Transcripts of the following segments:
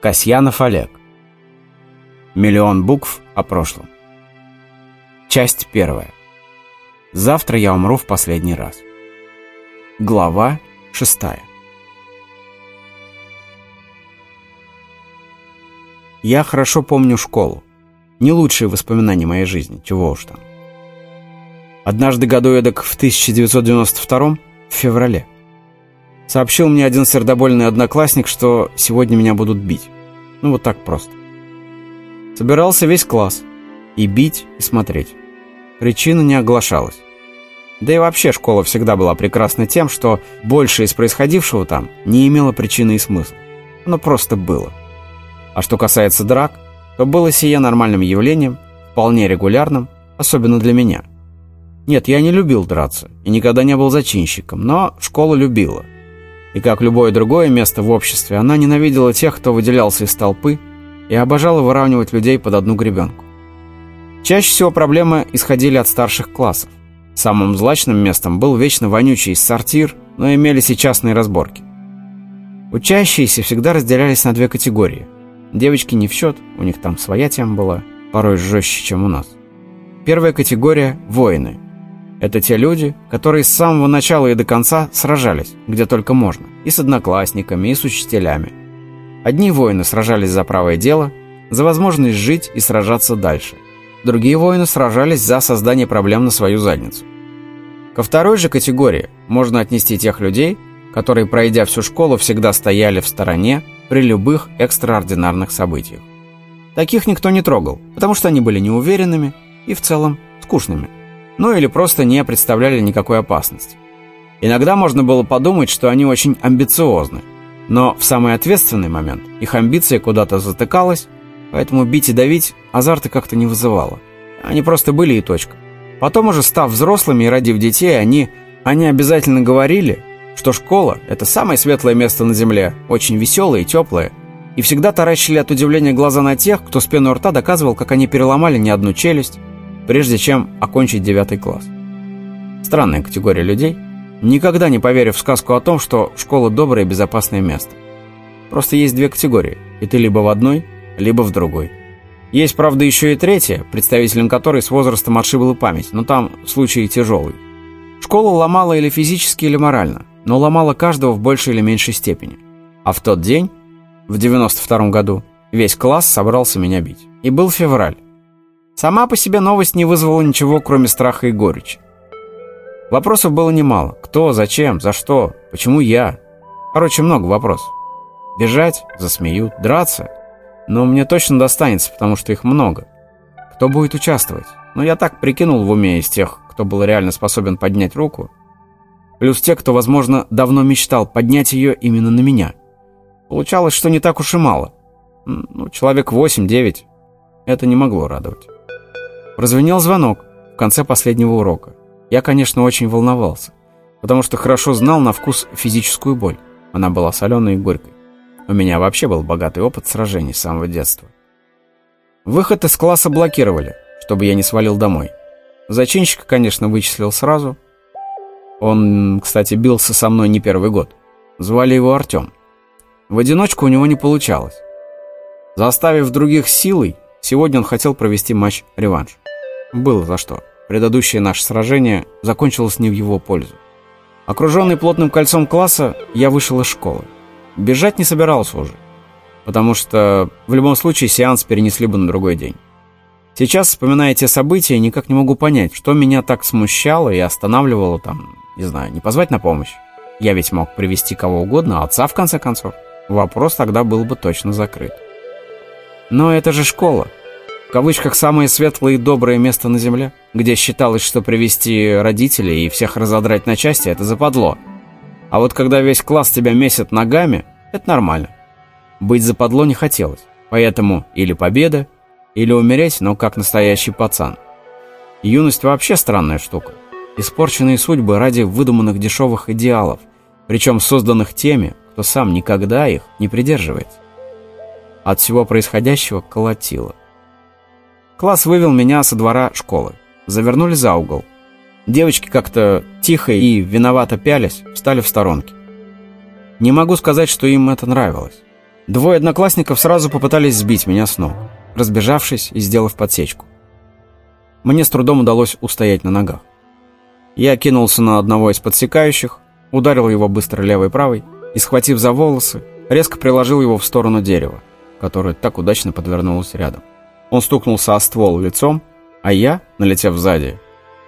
Касьянов Олег. Миллион букв о прошлом. Часть первая. Завтра я умру в последний раз. Глава шестая. Я хорошо помню школу. Не лучшие воспоминания моей жизни, чего уж там. Однажды году эдак в 1992 в феврале сообщил мне один сердобольный одноклассник, что сегодня меня будут бить. Ну вот так просто. Собирался весь класс. И бить, и смотреть. Причина не оглашалась. Да и вообще школа всегда была прекрасна тем, что больше из происходившего там не имело причины и смысла. Оно просто было. А что касается драк, то было сие нормальным явлением, вполне регулярным, особенно для меня. Нет, я не любил драться и никогда не был зачинщиком, но школа любила – и как любое другое место в обществе, она ненавидела тех, кто выделялся из толпы, и обожала выравнивать людей под одну гребенку. Чаще всего проблемы исходили от старших классов. Самым злачным местом был вечно вонючий сортир, но имелись и частные разборки. Учащиеся всегда разделялись на две категории. Девочки не в счет, у них там своя тема была, порой жестче, чем у нас. Первая категория – воины – это те люди, которые с самого начала и до конца сражались, где только можно, и с одноклассниками, и с учителями. Одни воины сражались за правое дело, за возможность жить и сражаться дальше. Другие воины сражались за создание проблем на свою задницу. Ко второй же категории можно отнести тех людей, которые, пройдя всю школу, всегда стояли в стороне при любых экстраординарных событиях. Таких никто не трогал, потому что они были неуверенными и в целом скучными ну или просто не представляли никакой опасности. Иногда можно было подумать, что они очень амбициозны, но в самый ответственный момент их амбиция куда-то затыкалась, поэтому бить и давить азарта как-то не вызывало. Они просто были и точка. Потом уже став взрослыми и родив детей, они, они обязательно говорили, что школа – это самое светлое место на земле, очень веселое и теплое, и всегда таращили от удивления глаза на тех, кто с пеной рта доказывал, как они переломали не одну челюсть, прежде чем окончить девятый класс. Странная категория людей, никогда не поверив в сказку о том, что школа доброе и безопасное место. Просто есть две категории, и ты либо в одной, либо в другой. Есть, правда, еще и третья, представителем которой с возрастом отшибла память, но там случай тяжелый. Школа ломала или физически, или морально, но ломала каждого в большей или меньшей степени. А в тот день, в 92 году, весь класс собрался меня бить. И был февраль. Сама по себе новость не вызвала ничего, кроме страха и горечи. Вопросов было немало. Кто, зачем, за что, почему я? Короче, много вопросов. Бежать, засмеют, драться. Но мне точно достанется, потому что их много. Кто будет участвовать? Ну, я так прикинул в уме из тех, кто был реально способен поднять руку. Плюс те, кто, возможно, давно мечтал поднять ее именно на меня. Получалось, что не так уж и мало. Ну, человек 8-9. Это не могло радовать. Прозвенел звонок в конце последнего урока. Я, конечно, очень волновался, потому что хорошо знал на вкус физическую боль. Она была соленой и горькой. У меня вообще был богатый опыт сражений с самого детства. Выход из класса блокировали, чтобы я не свалил домой. Зачинщика, конечно, вычислил сразу. Он, кстати, бился со мной не первый год. Звали его Артем. В одиночку у него не получалось. Заставив других силой, сегодня он хотел провести матч-реванш. Было за что. Предыдущее наше сражение закончилось не в его пользу. Окруженный плотным кольцом класса, я вышел из школы. Бежать не собирался уже, потому что в любом случае сеанс перенесли бы на другой день. Сейчас, вспоминая те события, никак не могу понять, что меня так смущало и останавливало там, не знаю, не позвать на помощь. Я ведь мог привести кого угодно, отца в конце концов. Вопрос тогда был бы точно закрыт. Но это же школа в кавычках «самое светлое и доброе место на земле», где считалось, что привести родителей и всех разодрать на части – это западло. А вот когда весь класс тебя месит ногами – это нормально. Быть западло не хотелось, поэтому или победа, или умереть, но как настоящий пацан. Юность вообще странная штука. Испорченные судьбы ради выдуманных дешевых идеалов, причем созданных теми, кто сам никогда их не придерживается. От всего происходящего колотило – Класс вывел меня со двора школы. Завернули за угол. Девочки как-то тихо и виновато пялись, встали в сторонке. Не могу сказать, что им это нравилось. Двое одноклассников сразу попытались сбить меня с ног, разбежавшись и сделав подсечку. Мне с трудом удалось устоять на ногах. Я кинулся на одного из подсекающих, ударил его быстро левой правой и, схватив за волосы, резко приложил его в сторону дерева, которое так удачно подвернулось рядом. Он стукнулся о ствол лицом, а я, налетев сзади,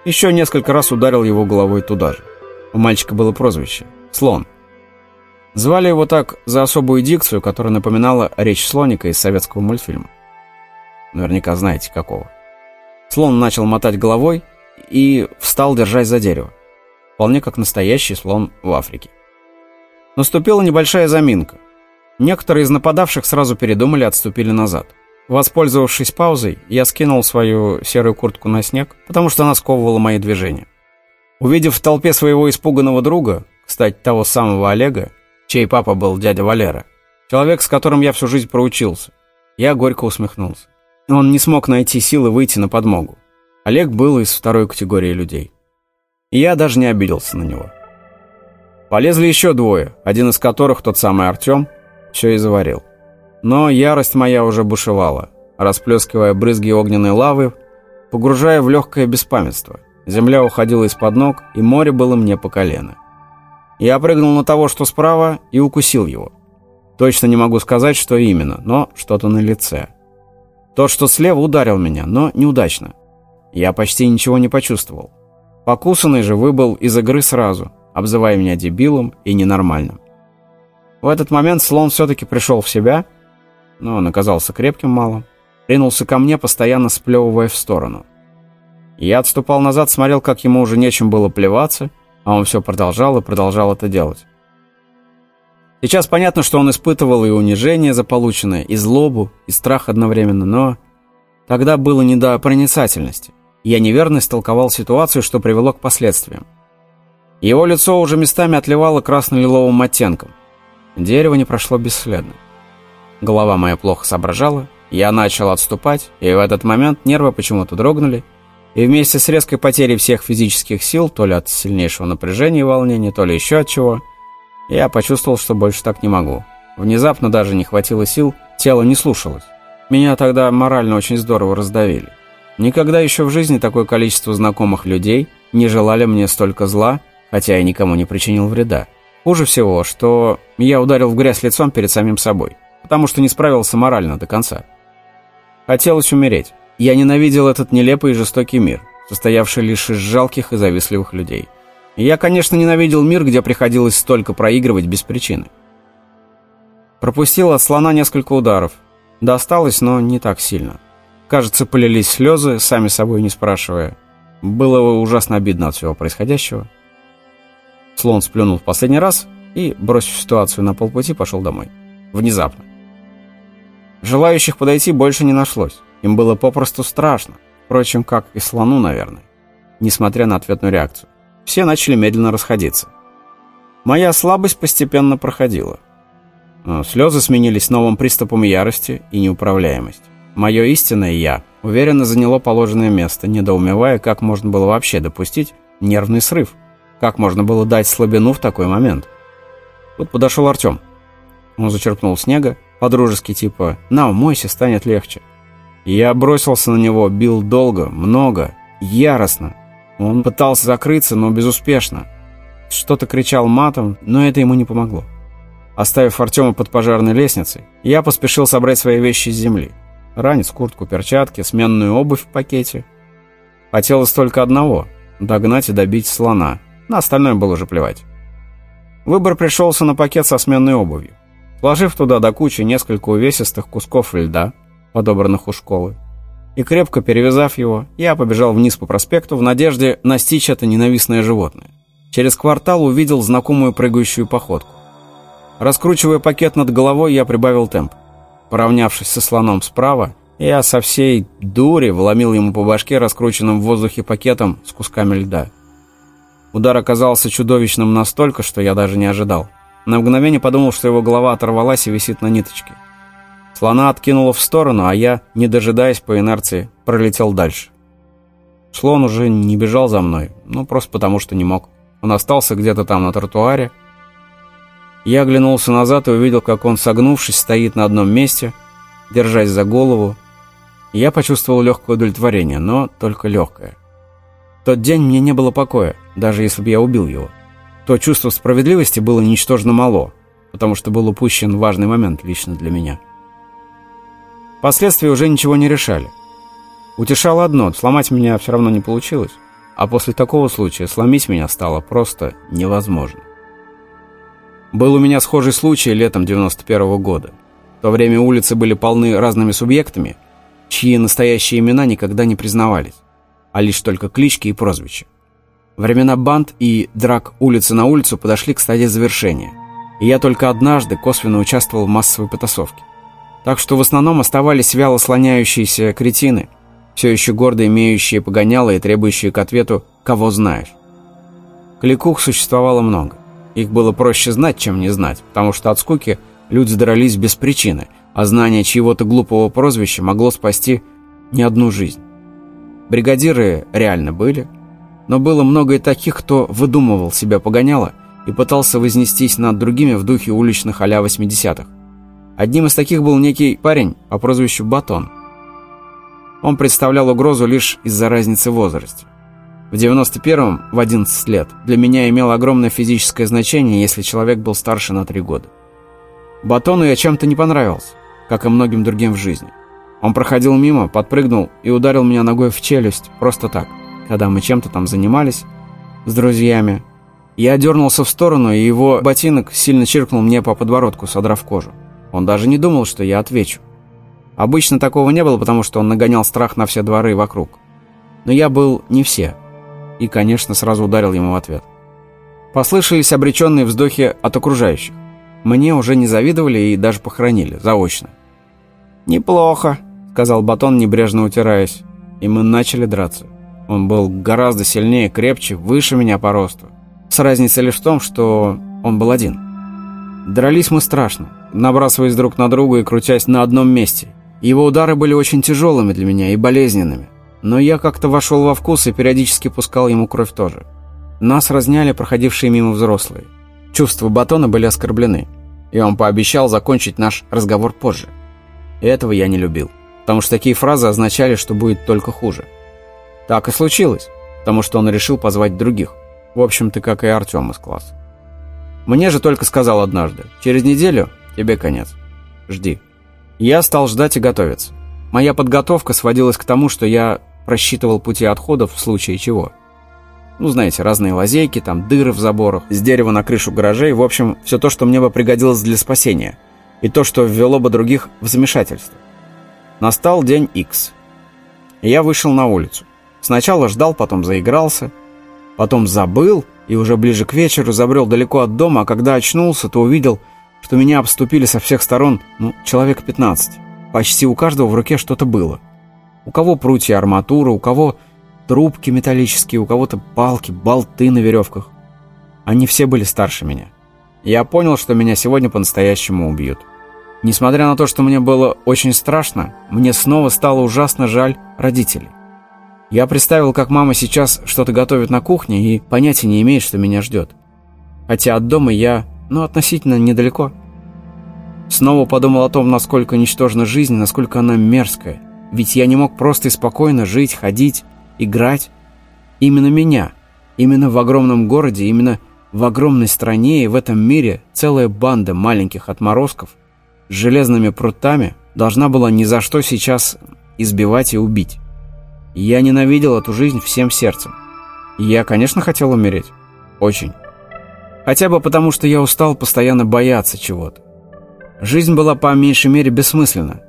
еще несколько раз ударил его головой туда же. У мальчика было прозвище — «Слон». Звали его так за особую дикцию, которая напоминала речь слоника из советского мультфильма. Наверняка знаете, какого. Слон начал мотать головой и встал, держась за дерево. Вполне как настоящий слон в Африке. Наступила небольшая заминка. Некоторые из нападавших сразу передумали и отступили назад. Воспользовавшись паузой, я скинул свою серую куртку на снег, потому что она сковывала мои движения. Увидев в толпе своего испуганного друга, кстати, того самого Олега, чей папа был дядя Валера, человек, с которым я всю жизнь проучился, я горько усмехнулся. Он не смог найти силы выйти на подмогу. Олег был из второй категории людей. И я даже не обиделся на него. Полезли еще двое, один из которых, тот самый Артем, все и заварил. Но ярость моя уже бушевала, расплескивая брызги огненной лавы, погружая в легкое беспамятство. Земля уходила из-под ног, и море было мне по колено. Я прыгнул на того, что справа, и укусил его. Точно не могу сказать, что именно, но что-то на лице. Тот, что слева, ударил меня, но неудачно. Я почти ничего не почувствовал. Покусанный же выбыл из игры сразу, обзывая меня дебилом и ненормальным. В этот момент слон все-таки пришел в себя, но он оказался крепким малым, ринулся ко мне, постоянно сплевывая в сторону. Я отступал назад, смотрел, как ему уже нечем было плеваться, а он все продолжал и продолжал это делать. Сейчас понятно, что он испытывал и унижение за полученное, и злобу, и страх одновременно, но тогда было не до проницательности. Я неверно истолковал ситуацию, что привело к последствиям. Его лицо уже местами отливало красно-лиловым оттенком. Дерево не прошло бесследно. Голова моя плохо соображала, я начал отступать, и в этот момент нервы почему-то дрогнули, и вместе с резкой потерей всех физических сил, то ли от сильнейшего напряжения и волнения, то ли еще от чего, я почувствовал, что больше так не могу. Внезапно даже не хватило сил, тело не слушалось. Меня тогда морально очень здорово раздавили. Никогда еще в жизни такое количество знакомых людей не желали мне столько зла, хотя я никому не причинил вреда. Хуже всего, что я ударил в грязь лицом перед самим собой, потому что не справился морально до конца. Хотелось умереть. Я ненавидел этот нелепый и жестокий мир, состоявший лишь из жалких и завистливых людей. И я, конечно, ненавидел мир, где приходилось столько проигрывать без причины. Пропустил от слона несколько ударов. Досталось, но не так сильно. Кажется, полились слезы, сами собой не спрашивая. Было ужасно обидно от всего происходящего. Слон сплюнул в последний раз и, бросив ситуацию на полпути, пошел домой. Внезапно. Желающих подойти больше не нашлось. Им было попросту страшно. Впрочем, как и слону, наверное. Несмотря на ответную реакцию. Все начали медленно расходиться. Моя слабость постепенно проходила. Слезы сменились новым приступом ярости и неуправляемости. Мое истинное «я» уверенно заняло положенное место, недоумевая, как можно было вообще допустить нервный срыв. Как можно было дать слабину в такой момент? Тут подошел Артем. Он зачерпнул снега, подружески типа «На, умойся, станет легче». Я бросился на него, бил долго, много, яростно. Он пытался закрыться, но безуспешно. Что-то кричал матом, но это ему не помогло. Оставив Артема под пожарной лестницей, я поспешил собрать свои вещи с земли. Ранец, куртку, перчатки, сменную обувь в пакете. Хотелось только одного — догнать и добить слона. На остальное было уже плевать. Выбор пришелся на пакет со сменной обувью. Сложив туда до кучи несколько увесистых кусков льда, подобранных у школы, и крепко перевязав его, я побежал вниз по проспекту в надежде настичь это ненавистное животное. Через квартал увидел знакомую прыгающую походку. Раскручивая пакет над головой, я прибавил темп. Поравнявшись со слоном справа, я со всей дури вломил ему по башке раскрученным в воздухе пакетом с кусками льда. Удар оказался чудовищным настолько, что я даже не ожидал. На мгновение подумал, что его голова оторвалась и висит на ниточке. Слона откинуло в сторону, а я, не дожидаясь по инерции, пролетел дальше. Слон уже не бежал за мной, ну просто потому что не мог. Он остался где-то там на тротуаре. Я оглянулся назад и увидел, как он, согнувшись, стоит на одном месте, держась за голову. Я почувствовал легкое удовлетворение, но только легкое. В тот день мне не было покоя, даже если бы я убил его. То чувство справедливости было ничтожно мало, потому что был упущен важный момент лично для меня. Последствия уже ничего не решали. Утешало одно, сломать меня все равно не получилось, а после такого случая сломить меня стало просто невозможно. Был у меня схожий случай летом 91 -го года. В то время улицы были полны разными субъектами, чьи настоящие имена никогда не признавались, а лишь только клички и прозвища. Времена банд и драк улицы на улицу подошли к стадии завершения, и я только однажды косвенно участвовал в массовой потасовке. Так что в основном оставались вяло слоняющиеся кретины, все еще гордо имеющие погоняло и требующие к ответу «кого знаешь». Кликух существовало много. Их было проще знать, чем не знать, потому что от скуки люди дрались без причины, а знание чьего-то глупого прозвища могло спасти не одну жизнь. Бригадиры реально были, но было много и таких, кто выдумывал себя погоняло и пытался вознестись над другими в духе уличных а-ля 80-х. Одним из таких был некий парень по прозвищу Батон. Он представлял угрозу лишь из-за разницы в возрасте. В 91-м, в 11 лет, для меня имело огромное физическое значение, если человек был старше на 3 года. Батону я чем-то не понравился, как и многим другим в жизни. Он проходил мимо, подпрыгнул и ударил меня ногой в челюсть, просто так, когда мы чем-то там занимались с друзьями. Я дернулся в сторону, и его ботинок сильно чиркнул мне по подбородку, содрав кожу. Он даже не думал, что я отвечу. Обычно такого не было, потому что он нагонял страх на все дворы вокруг. Но я был не все. И, конечно, сразу ударил ему в ответ. Послышались обреченные вздохи от окружающих. Мне уже не завидовали и даже похоронили, заочно. «Неплохо», — сказал Батон, небрежно утираясь. И мы начали драться. Он был гораздо сильнее, крепче, выше меня по росту. С разницей лишь в том, что он был один. Дрались мы страшно набрасываясь друг на друга и крутясь на одном месте. Его удары были очень тяжелыми для меня и болезненными. Но я как-то вошел во вкус и периодически пускал ему кровь тоже. Нас разняли проходившие мимо взрослые. Чувства Батона были оскорблены, и он пообещал закончить наш разговор позже. И этого я не любил, потому что такие фразы означали, что будет только хуже. Так и случилось, потому что он решил позвать других, в общем-то, как и Артем из класса. Мне же только сказал однажды, через неделю Тебе конец. Жди. Я стал ждать и готовиться. Моя подготовка сводилась к тому, что я просчитывал пути отходов в случае чего. Ну, знаете, разные лазейки, там дыры в заборах, с дерева на крышу гаражей, в общем, все то, что мне бы пригодилось для спасения, и то, что ввело бы других в замешательство. Настал день X. Я вышел на улицу. Сначала ждал, потом заигрался, потом забыл и уже ближе к вечеру забрел далеко от дома, а когда очнулся, то увидел, что меня обступили со всех сторон, ну, человек 15. Почти у каждого в руке что-то было. У кого прутья арматура, у кого трубки металлические, у кого-то палки, болты на веревках. Они все были старше меня. Я понял, что меня сегодня по-настоящему убьют. Несмотря на то, что мне было очень страшно, мне снова стало ужасно жаль родителей. Я представил, как мама сейчас что-то готовит на кухне и понятия не имеет, что меня ждет. Хотя от дома я но относительно недалеко. Снова подумал о том, насколько ничтожна жизнь, насколько она мерзкая. Ведь я не мог просто и спокойно жить, ходить, играть. Именно меня, именно в огромном городе, именно в огромной стране и в этом мире целая банда маленьких отморозков с железными прутами должна была ни за что сейчас избивать и убить. Я ненавидел эту жизнь всем сердцем. я, конечно, хотел умереть. Очень. Хотя бы потому, что я устал постоянно бояться чего-то. Жизнь была по меньшей мере бессмысленна.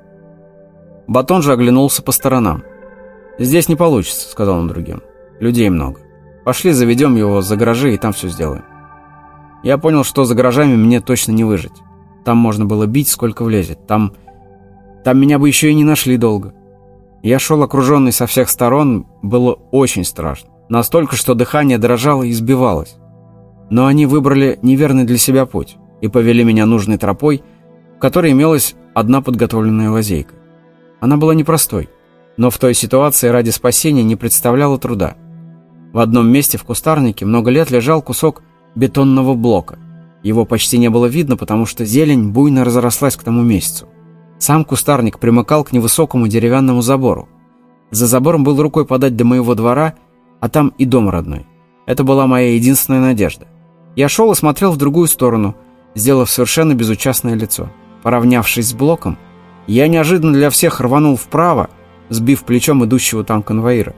Батон же оглянулся по сторонам. «Здесь не получится», — сказал он другим. «Людей много. Пошли заведем его за гаражи и там все сделаем». Я понял, что за гаражами мне точно не выжить. Там можно было бить, сколько влезет. Там... Там меня бы еще и не нашли долго. Я шел окруженный со всех сторон, было очень страшно. Настолько, что дыхание дрожало и сбивалось. Но они выбрали неверный для себя путь и повели меня нужной тропой, в которой имелась одна подготовленная лазейка. Она была непростой, но в той ситуации ради спасения не представляла труда. В одном месте в кустарнике много лет лежал кусок бетонного блока. Его почти не было видно, потому что зелень буйно разрослась к тому месяцу. Сам кустарник примыкал к невысокому деревянному забору. За забором был рукой подать до моего двора, а там и дом родной. Это была моя единственная надежда. Я шел и смотрел в другую сторону, сделав совершенно безучастное лицо. Поравнявшись с блоком, я неожиданно для всех рванул вправо, сбив плечом идущего там конвоира.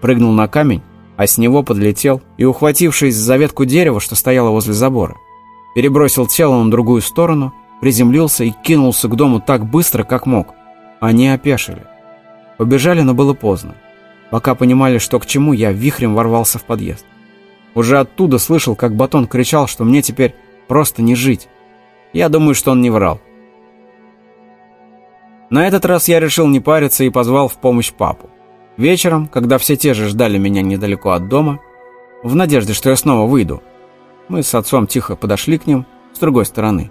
Прыгнул на камень, а с него подлетел и, ухватившись за ветку дерева, что стояло возле забора, перебросил тело на другую сторону, приземлился и кинулся к дому так быстро, как мог. Они опешили. Побежали, но было поздно. Пока понимали, что к чему, я вихрем ворвался в подъезд. Уже оттуда слышал, как Батон кричал, что мне теперь просто не жить. Я думаю, что он не врал. На этот раз я решил не париться и позвал в помощь папу. Вечером, когда все те же ждали меня недалеко от дома, в надежде, что я снова выйду, мы с отцом тихо подошли к ним с другой стороны.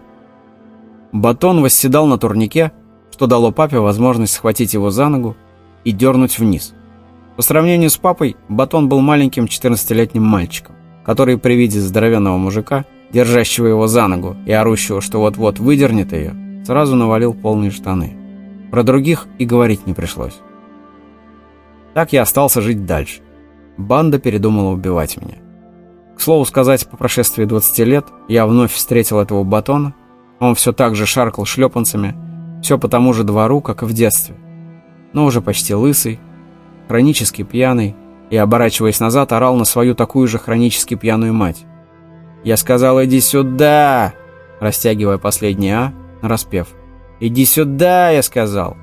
Батон восседал на турнике, что дало папе возможность схватить его за ногу и дернуть вниз. По сравнению с папой, Батон был маленьким 14-летним мальчиком, который при виде здоровенного мужика, держащего его за ногу и орущего, что вот-вот выдернет ее, сразу навалил полные штаны. Про других и говорить не пришлось. Так я остался жить дальше. Банда передумала убивать меня. К слову сказать, по прошествии 20 лет я вновь встретил этого батона. Он все так же шаркал шлепанцами, все по тому же двору, как и в детстве. Но уже почти лысый, хронически пьяный, и, оборачиваясь назад, орал на свою такую же хронически пьяную мать. «Я сказал, иди сюда!» растягивая последний «а» на распев. «Иди сюда!» я сказал.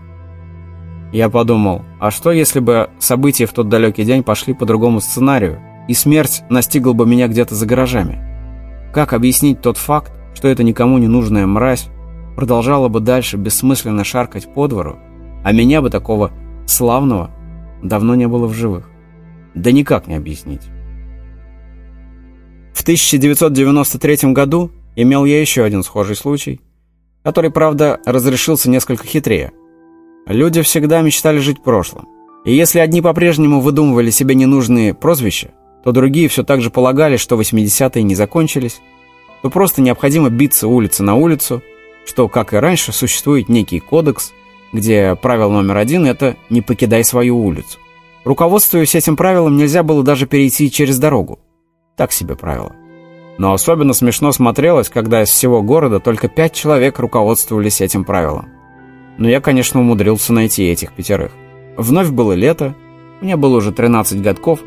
Я подумал, а что если бы события в тот далекий день пошли по другому сценарию, и смерть настигла бы меня где-то за гаражами? Как объяснить тот факт, что эта никому не нужная мразь продолжала бы дальше бессмысленно шаркать по двору, а меня бы такого славного давно не было в живых? Да никак не объяснить. В 1993 году имел я еще один схожий случай, который, правда, разрешился несколько хитрее – Люди всегда мечтали жить прошлым. И если одни по-прежнему выдумывали себе ненужные прозвища, то другие все так же полагали, что 80-е не закончились, то просто необходимо биться улица на улицу, что, как и раньше, существует некий кодекс, где правило номер один – это «не покидай свою улицу». Руководствуясь этим правилом, нельзя было даже перейти через дорогу. Так себе правило. Но особенно смешно смотрелось, когда из всего города только пять человек руководствовались этим правилом но я, конечно, умудрился найти этих пятерых. Вновь было лето, мне было уже 13 годков.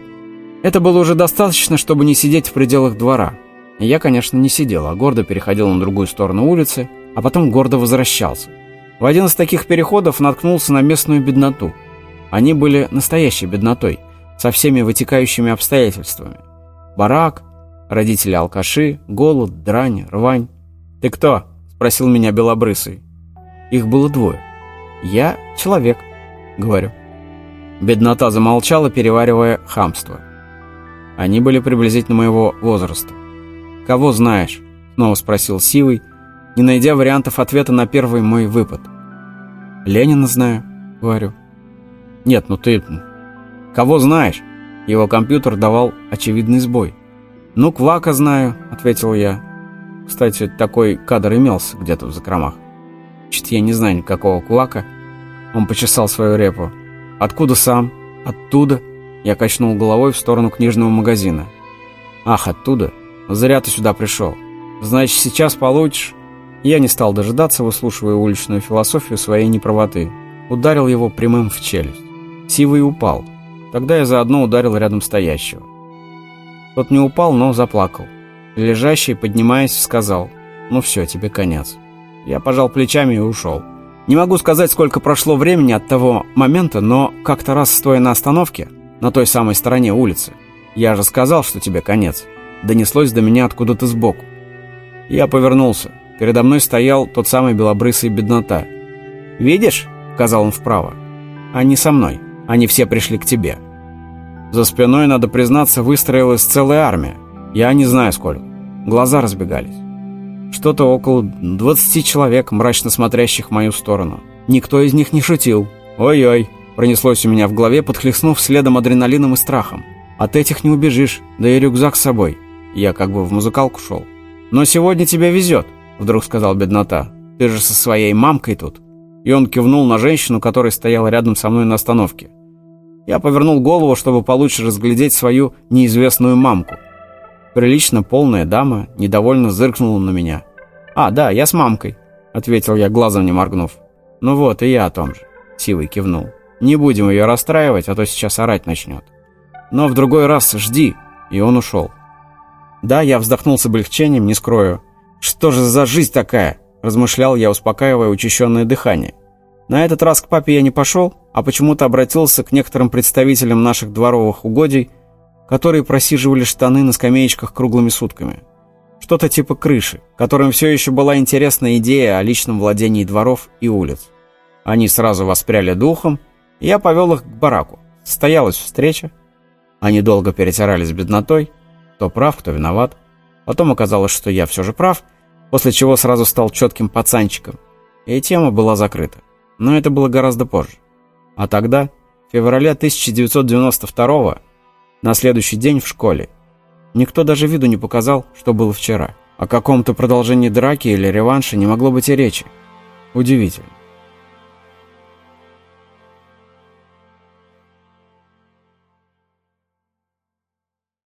Это было уже достаточно, чтобы не сидеть в пределах двора. Я, конечно, не сидел, а гордо переходил на другую сторону улицы, а потом гордо возвращался. В один из таких переходов наткнулся на местную бедноту. Они были настоящей беднотой, со всеми вытекающими обстоятельствами. Барак, родители-алкаши, голод, дрань, рвань. «Ты кто?» – спросил меня белобрысый. Их было двое. «Я человек», — говорю. Беднота замолчала, переваривая хамство. Они были приблизительно моего возраста. «Кого знаешь?» — снова спросил Сивый, не найдя вариантов ответа на первый мой выпад. «Ленина знаю», — говорю. «Нет, ну ты... Кого знаешь?» Его компьютер давал очевидный сбой. «Ну, Квака знаю», — ответил я. Кстати, такой кадр имелся где-то в закромах. Чуть я не знаю никакого кулака. Он почесал свою репу. «Откуда сам?» «Оттуда?» Я качнул головой в сторону книжного магазина. «Ах, оттуда? Зря ты сюда пришел. Значит, сейчас получишь?» Я не стал дожидаться, выслушивая уличную философию своей неправоты. Ударил его прямым в челюсть. Сивый упал. Тогда я заодно ударил рядом стоящего. Тот не упал, но заплакал. Лежащий, поднимаясь, сказал, «Ну все, тебе конец». Я пожал плечами и ушел. Не могу сказать, сколько прошло времени от того момента, но как-то раз стоя на остановке, на той самой стороне улицы, я же сказал, что тебе конец, донеслось до меня откуда-то сбоку. Я повернулся. Передо мной стоял тот самый белобрысый беднота. «Видишь?» — сказал он вправо. «Они со мной. Они все пришли к тебе». За спиной, надо признаться, выстроилась целая армия. Я не знаю сколько. Глаза разбегались. Что-то около 20 человек, мрачно смотрящих в мою сторону. Никто из них не шутил. «Ой-ой», — пронеслось у меня в голове, подхлестнув следом адреналином и страхом. «От этих не убежишь, да и рюкзак с собой». Я как бы в музыкалку шел. «Но сегодня тебе везет», — вдруг сказал беднота. «Ты же со своей мамкой тут». И он кивнул на женщину, которая стояла рядом со мной на остановке. Я повернул голову, чтобы получше разглядеть свою неизвестную мамку. Прилично полная дама недовольно зыркнула на меня. «А, да, я с мамкой», — ответил я, глазом не моргнув. «Ну вот, и я о том же», — Сивый кивнул. «Не будем ее расстраивать, а то сейчас орать начнет. Но в другой раз жди», и он ушел. Да, я вздохнул с облегчением, не скрою. «Что же за жизнь такая?» – размышлял я, успокаивая учащенное дыхание. На этот раз к папе я не пошел, а почему-то обратился к некоторым представителям наших дворовых угодий, которые просиживали штаны на скамеечках круглыми сутками. Что-то типа крыши, которым все еще была интересна идея о личном владении дворов и улиц. Они сразу воспряли духом, и я повел их к бараку. Состоялась встреча. Они долго перетирались беднотой, кто прав, кто виноват. Потом оказалось, что я все же прав, после чего сразу стал четким пацанчиком. И тема была закрыта. Но это было гораздо позже. А тогда, в феврале 1992 на следующий день в школе, никто даже виду не показал, что было вчера. О каком-то продолжении драки или реванше не могло быть и речи. Удивительно.